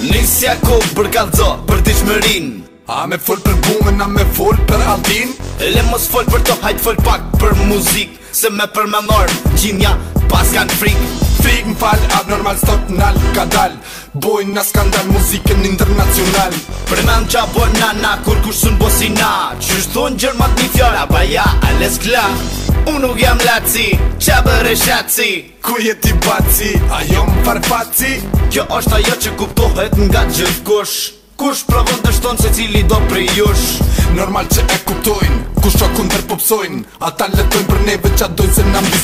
Nisja ko për kalzo, për t'i shmërin A me fol për bumen, a me fol për aldin Le mos fol për to, hajt fol pak për muzik Se me për me norm, gjimja pas kan frik Fik fal, abnormal, stot n'al, ka dal Boj n'a skandal, muziken internacional Premen qa boj nana, kur kush sun bosina Qysh thon gjermat një fjara, pa ja, ales klan Unë nuk jam laci, qa bërë e shaci Ku jeti baci, a jom farfaci Kjo është ajo që kuptohet nga gjithë kush Kush provon të shtonë se cili do prej jush Normal që e kuptojnë, kush që akun tërpopsojnë A ta letojnë për neve që a dojnë se nga më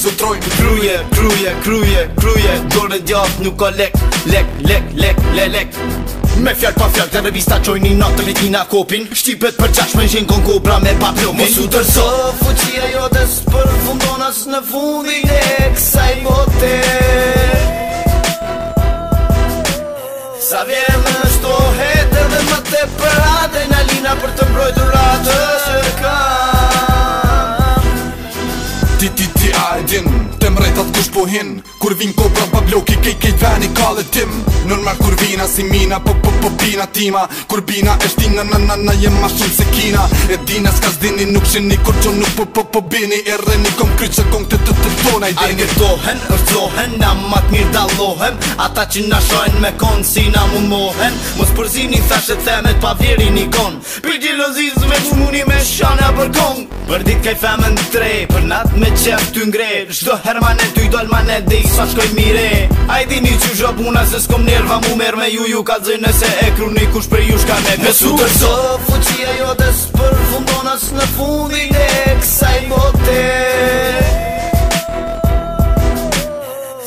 Kruje, kruje, kruje, kruje Dore djaf nuk o lek, lek, lek, lek, lek, lek, lek. Me fjall pa fjall të revista qoj një natë të vitin a kopin Shtipet për qash me njën kon kobra me papjomin Mosu tërso fuqia jodes për fundonas në fundin e kësaj bote Sa vjen më sto hetë dhe më te për adrenalina për të mbroj atë së Ti ti ti a e din Të mretat kush po hin Kur vin kobra pa bloki kej kej i një kalë tim Nërmar kur vina si mina po po bina tima Kur bina është tina na na na jem ma shumë se kina E dina s'ka zdini nuk shini kur që nuk po po po bini E rreni kom kry që kong të të të tona i dini Arke dohen, rëzohen, na mat mirë dalohen Ata që na shohen me konë, si na mund mohen Mos përzini thashe themet pa vjeri një kon Për gjelozizme që muni me shana për kong Për dit ka i femën tre Për nat me qef ty ngre Shdo her manet ty dol manet Dhe i sa shkoj mire A i di një që zhop puna, Se s'kom va mu mer me ju Ju ka dzej nëse e kru një kush për ju shka me besu Me su fuqia jo dhe s'për fundonas Në fundin e kësaj bote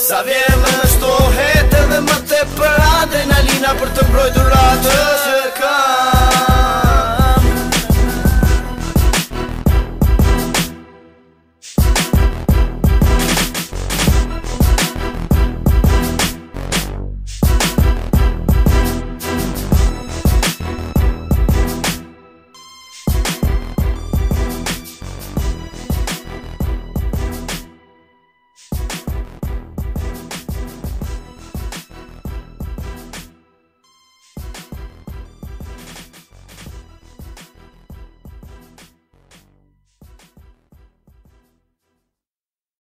Sa vje më shtohet edhe më te për adrenalina Për të mbrojtur atë që